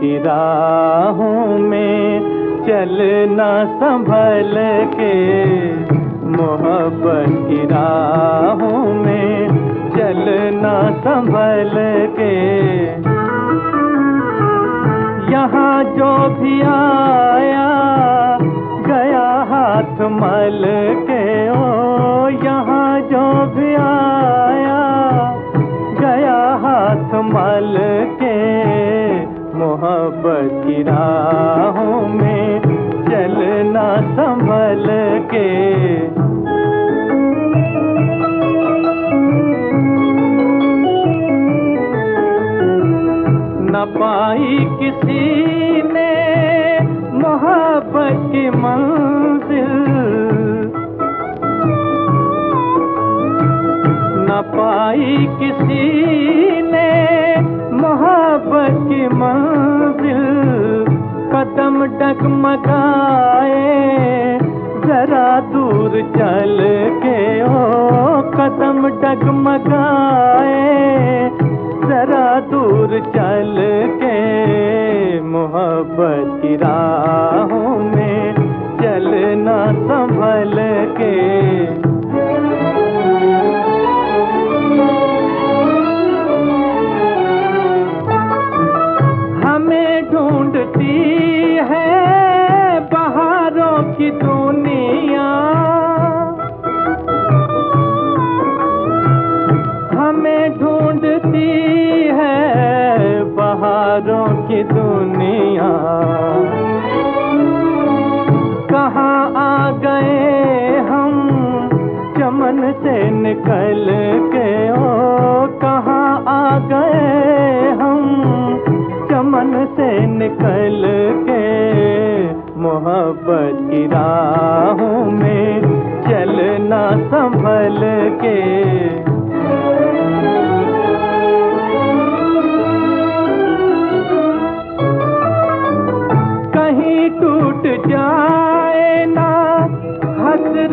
की राहों में चलना संभल के। मोहब्बत की राहों में चलना संभल के। मोहब्बत की राहों में चलना संभल के। न पाई किसी ने मोहब्बत की मंजिल। न पाई किसी ने मोहब्बत की कदम डगमगाए जरा दूर चल के ओ कदम डगमगाए। जरा दूर चल के मोहब्बत की राहों में चलना संभल के ढूंढती है बहारों की दुनिया। कहाँ आ गए हम चमन से निकल के? ओ, कहाँ आ गए हम चमन से निकल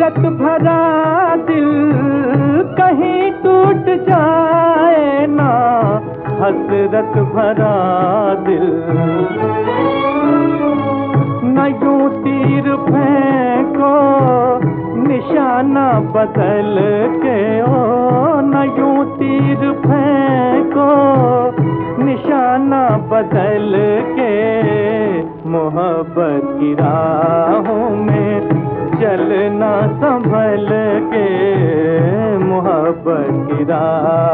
हसरत भरा दिल कहीं टूट जाए ना, हसरत भरा दिल। न यूँ तीर फेंको, निशाना बदल के ओ, न यूँ तीर फेंको, निशाना बदल के मोहब्बत की राहों में चलना संभल के मोहब्बत की राहों